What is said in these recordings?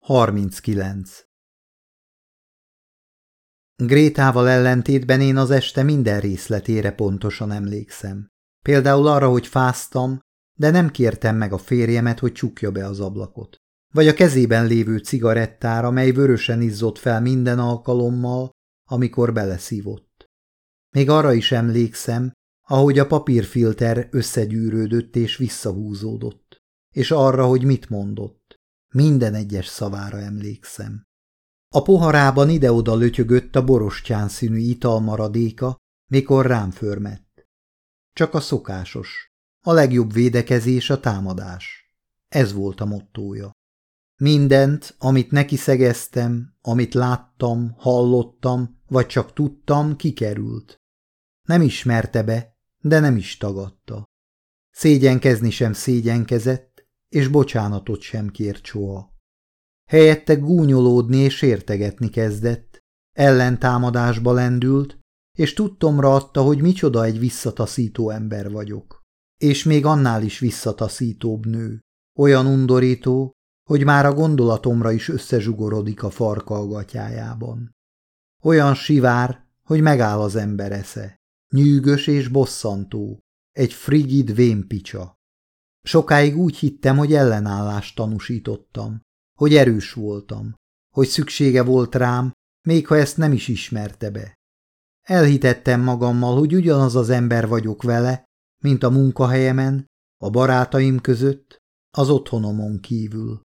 39. Grétával ellentétben én az este minden részletére pontosan emlékszem. Például arra, hogy fáztam, de nem kértem meg a férjemet, hogy csukja be az ablakot. Vagy a kezében lévő cigarettára, mely vörösen izzott fel minden alkalommal, amikor beleszívott. Még arra is emlékszem, ahogy a papírfilter összegyűrődött és visszahúzódott, és arra, hogy mit mondott. Minden egyes szavára emlékszem. A poharában ide-oda lötyögött a borostyán színű ital maradéka, mikor rám förmett. Csak a szokásos. A legjobb védekezés a támadás. Ez volt a mottója. Mindent, amit neki szegeztem, amit láttam, hallottam, vagy csak tudtam, kikerült. Nem ismerte be, de nem is tagadta. Szégyenkezni sem szégyenkezett, és bocsánatot sem kért soha. Helyette gúnyolódni és értegetni kezdett, ellentámadásba lendült, és tudtomra adta, hogy micsoda egy visszataszító ember vagyok. És még annál is visszataszítóbb nő, olyan undorító, hogy már a gondolatomra is összezsugorodik a farkalgatyájában. Olyan sivár, hogy megáll az ember esze, nyűgös és bosszantó, egy frigid vémpicsa. Sokáig úgy hittem, hogy ellenállást tanúsítottam, hogy erős voltam, hogy szüksége volt rám, még ha ezt nem is ismerte be. Elhitettem magammal, hogy ugyanaz az ember vagyok vele, mint a munkahelyemen, a barátaim között, az otthonomon kívül.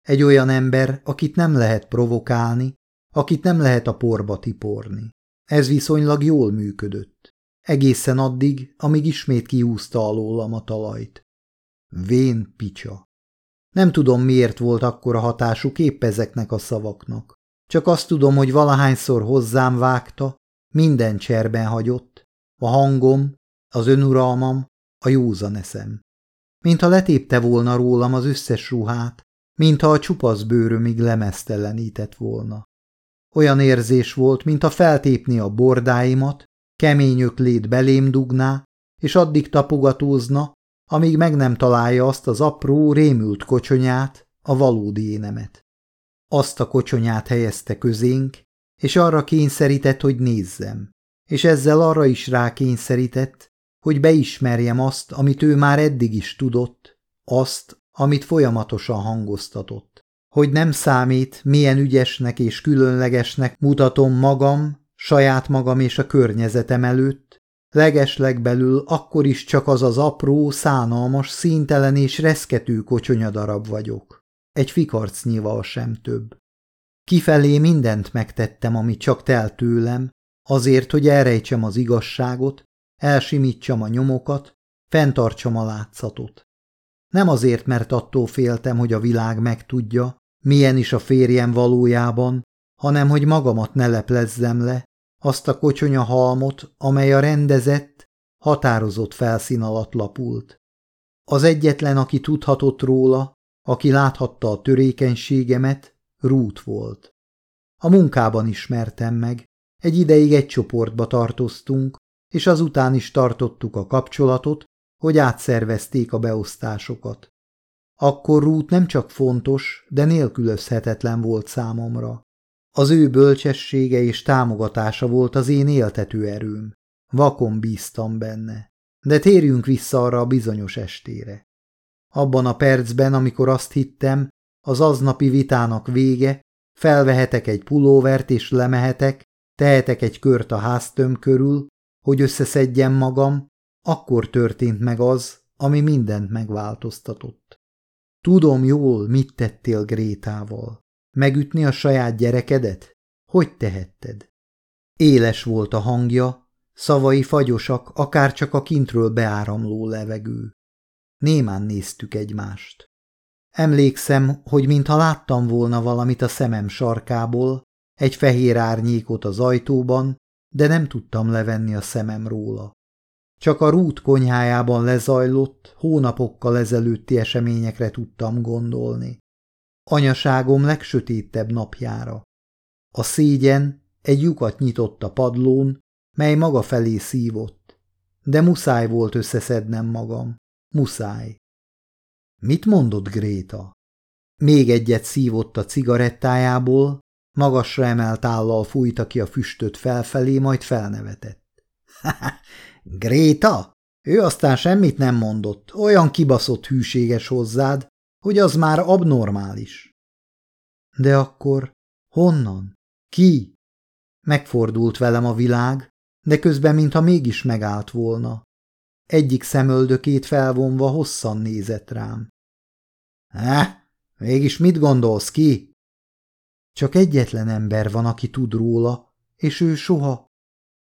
Egy olyan ember, akit nem lehet provokálni, akit nem lehet a porba tiporni. Ez viszonylag jól működött. Egészen addig, amíg ismét kiúzta alólam a talajt. Vén picsa. Nem tudom, miért volt akkora hatásuk épp ezeknek a szavaknak. Csak azt tudom, hogy valahányszor hozzám vágta, minden cserben hagyott, a hangom, az önuralmam, a józan eszem. Mintha letépte volna rólam az összes ruhát, mintha a csupasz bőrömig lemeztelenített volna. Olyan érzés volt, mintha feltépni a bordáimat, kemény öklét belém dugná, és addig tapogatózna, amíg meg nem találja azt az apró, rémült kocsonyát, a valódi énemet. Azt a kocsonyát helyezte közénk, és arra kényszerített, hogy nézzem, és ezzel arra is rákényszerített, hogy beismerjem azt, amit ő már eddig is tudott, azt, amit folyamatosan hangoztatott. Hogy nem számít, milyen ügyesnek és különlegesnek mutatom magam, saját magam és a környezetem előtt, Legeslegbelül akkor is csak az az apró, szánalmas, színtelen és reszkető kocsonyadarab vagyok. Egy fikarcnyival sem több. Kifelé mindent megtettem, ami csak telt tőlem, azért, hogy elrejtsem az igazságot, elsimítsam a nyomokat, fenntartsam a látszatot. Nem azért, mert attól féltem, hogy a világ megtudja, milyen is a férjem valójában, hanem hogy magamat ne leplezzem le, azt a kocsonya halmot, amely a rendezett, határozott felszín alatt lapult. Az egyetlen, aki tudhatott róla, aki láthatta a törékenységemet, Rút volt. A munkában ismertem meg, egy ideig egy csoportba tartoztunk, és azután is tartottuk a kapcsolatot, hogy átszervezték a beosztásokat. Akkor Rút nem csak fontos, de nélkülözhetetlen volt számomra. Az ő bölcsessége és támogatása volt az én éltető erőm. Vakon bíztam benne. De térjünk vissza arra a bizonyos estére. Abban a percben, amikor azt hittem, az aznapi vitának vége, felvehetek egy pulóvert és lemehetek, tehetek egy kört a háztöm körül, hogy összeszedjem magam, akkor történt meg az, ami mindent megváltoztatott. Tudom jól, mit tettél Grétával. Megütni a saját gyerekedet? Hogy tehetted? Éles volt a hangja, szavai fagyosak, akár csak a kintről beáramló levegő. Némán néztük egymást. Emlékszem, hogy mintha láttam volna valamit a szemem sarkából, egy fehér árnyékot az ajtóban, de nem tudtam levenni a szemem róla. Csak a rút konyhájában lezajlott, hónapokkal ezelőtti eseményekre tudtam gondolni anyaságom legsötétebb napjára. A szégyen egy lyukat nyitott a padlón, mely maga felé szívott, de muszáj volt összeszednem magam. Muszáj. Mit mondott Gréta? Még egyet szívott a cigarettájából, magasra emelt állal fújta ki a füstöt felfelé, majd felnevetett. – Gréta? Ő aztán semmit nem mondott, olyan kibaszott hűséges hozzád, hogy az már abnormális. De akkor honnan? Ki? Megfordult velem a világ, de közben mintha mégis megállt volna. Egyik szemöldökét felvonva hosszan nézett rám. Eh, mégis mit gondolsz ki? Csak egyetlen ember van, aki tud róla, és ő soha.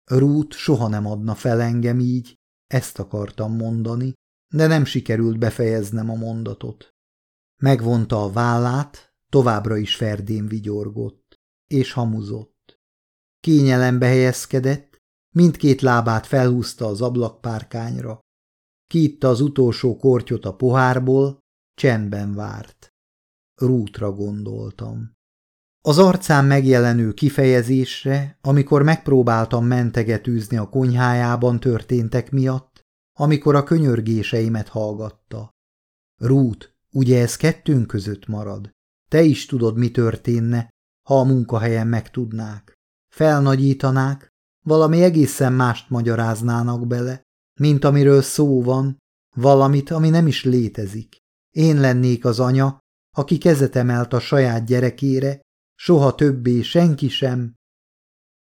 Rút soha nem adna fel engem így, ezt akartam mondani, de nem sikerült befejeznem a mondatot. Megvonta a vállát, továbbra is ferdén vigyorgott, és hamuzott. Kényelembe helyezkedett, mindkét lábát felhúzta az ablakpárkányra. Kiitta az utolsó kortyot a pohárból, csendben várt. Rútra gondoltam. Az arcán megjelenő kifejezésre, amikor megpróbáltam mentegetűzni a konyhájában történtek miatt, amikor a könyörgéseimet hallgatta. Rút, ugye ez kettőnk között marad? Te is tudod, mi történne, ha a munkahelyen megtudnák. Felnagyítanák, valami egészen mást magyaráznának bele, mint amiről szó van, valamit, ami nem is létezik. Én lennék az anya, aki kezet emelt a saját gyerekére, Soha többé senki sem.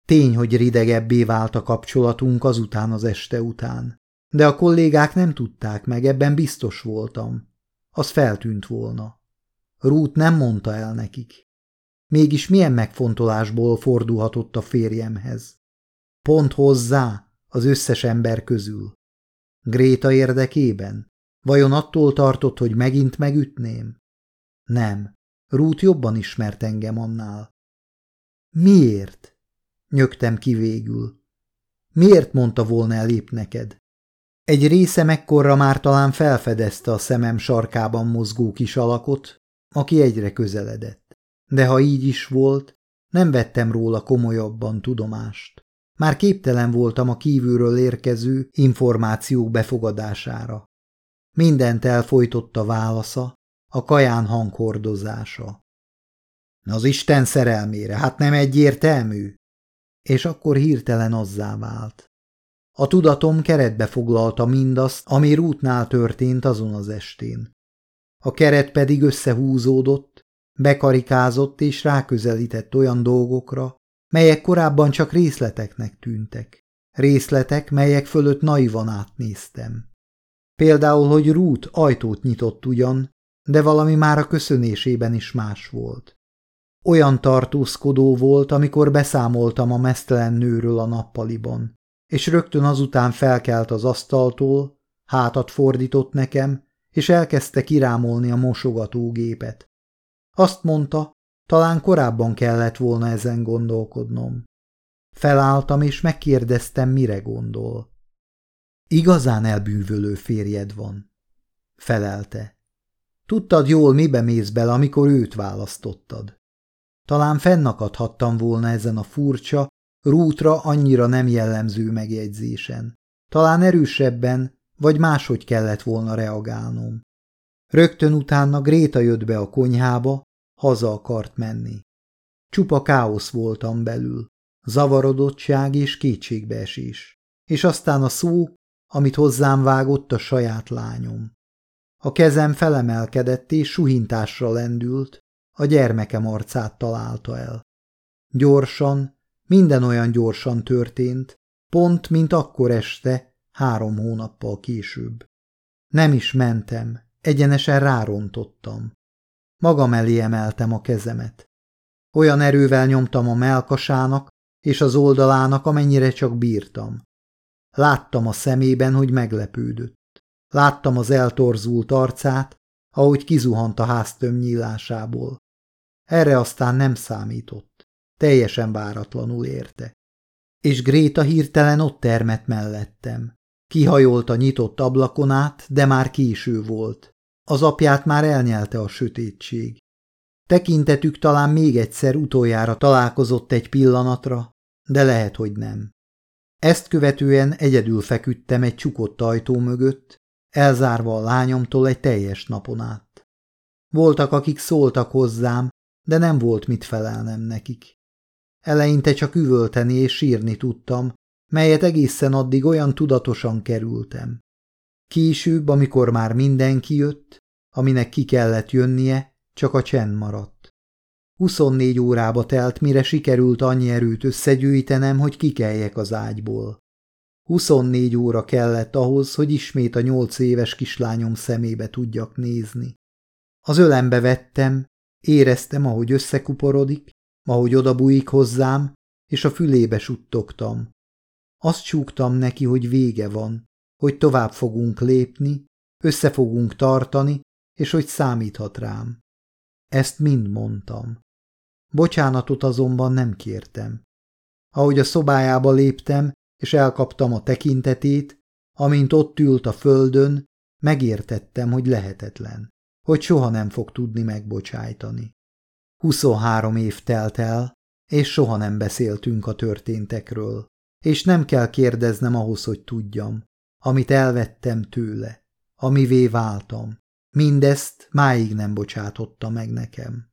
Tény, hogy ridegebbé vált a kapcsolatunk azután az este után. De a kollégák nem tudták meg, ebben biztos voltam. Az feltűnt volna. Rút nem mondta el nekik. Mégis milyen megfontolásból fordulhatott a férjemhez? Pont hozzá, az összes ember közül. Gréta érdekében? Vajon attól tartott, hogy megint megütném? Nem, Rút jobban ismert engem annál. Miért? Nyögtem ki végül. Miért mondta volna elép neked? Egy része mekkorra már talán felfedezte a szemem sarkában mozgó kis alakot, aki egyre közeledett. De ha így is volt, nem vettem róla komolyabban tudomást. Már képtelen voltam a kívülről érkező információk befogadására. Mindent elfolytott a válasza, a kaján hanghordozása. Az Isten szerelmére, hát nem egyértelmű? És akkor hirtelen azzá vált. A tudatom keretbe foglalta mindazt, ami rútnál történt azon az estén. A keret pedig összehúzódott, bekarikázott és ráközelített olyan dolgokra, melyek korábban csak részleteknek tűntek. Részletek, melyek fölött naivan átnéztem. Például, hogy Rút ajtót nyitott ugyan, de valami már a köszönésében is más volt. Olyan tartózkodó volt, amikor beszámoltam a mesztelen nőről a nappaliban, és rögtön azután felkelt az asztaltól, hátat fordított nekem, és elkezdte kirámolni a mosogatógépet. Azt mondta, talán korábban kellett volna ezen gondolkodnom. Felálltam, és megkérdeztem, mire gondol. Igazán elbűvölő férjed van, felelte. Tudtad jól, mibe mész bele, amikor őt választottad. Talán fennakadhattam volna ezen a furcsa, rútra annyira nem jellemző megjegyzésen. Talán erősebben, vagy máshogy kellett volna reagálnom. Rögtön utána Gréta jött be a konyhába, haza akart menni. Csupa káosz voltam belül, zavarodottság és kétségbeesés, és aztán a szó, amit hozzám vágott a saját lányom. A kezem felemelkedett és suhintásra lendült, a gyermekem arcát találta el. Gyorsan, minden olyan gyorsan történt, pont, mint akkor este, három hónappal később. Nem is mentem, egyenesen rárontottam. Magam elé emeltem a kezemet. Olyan erővel nyomtam a melkasának és az oldalának, amennyire csak bírtam. Láttam a szemében, hogy meglepődött. Láttam az eltorzult arcát, ahogy kizuhant a háztöm nyílásából. Erre aztán nem számított. Teljesen váratlanul érte. És Gréta hirtelen ott termett mellettem. Kihajolt a nyitott ablakon át, de már késő volt. Az apját már elnyelte a sötétség. Tekintetük talán még egyszer utoljára találkozott egy pillanatra, de lehet, hogy nem. Ezt követően egyedül feküdtem egy csukott ajtó mögött, elzárva a lányomtól egy teljes napon át. Voltak, akik szóltak hozzám, de nem volt mit felelnem nekik. Eleinte csak üvölteni és sírni tudtam, melyet egészen addig olyan tudatosan kerültem. Később, amikor már mindenki jött, aminek ki kellett jönnie, csak a csend maradt. 24 órába telt, mire sikerült annyi erőt összegyűjtenem, hogy kikeljek az ágyból. 24 óra kellett ahhoz, hogy ismét a nyolc éves kislányom szemébe tudjak nézni. Az ölembe vettem, éreztem, ahogy összekuporodik, ahogy odabújik hozzám, és a fülébe suttogtam. Azt csúgtam neki, hogy vége van, hogy tovább fogunk lépni, össze fogunk tartani, és hogy számíthat rám. Ezt mind mondtam. Bocsánatot azonban nem kértem. Ahogy a szobájába léptem, és elkaptam a tekintetét, amint ott ült a földön, megértettem, hogy lehetetlen, hogy soha nem fog tudni megbocsájtani. Huszonhárom év telt el, és soha nem beszéltünk a történtekről, és nem kell kérdeznem ahhoz, hogy tudjam, amit elvettem tőle, amivé váltam. Mindezt máig nem bocsátotta meg nekem.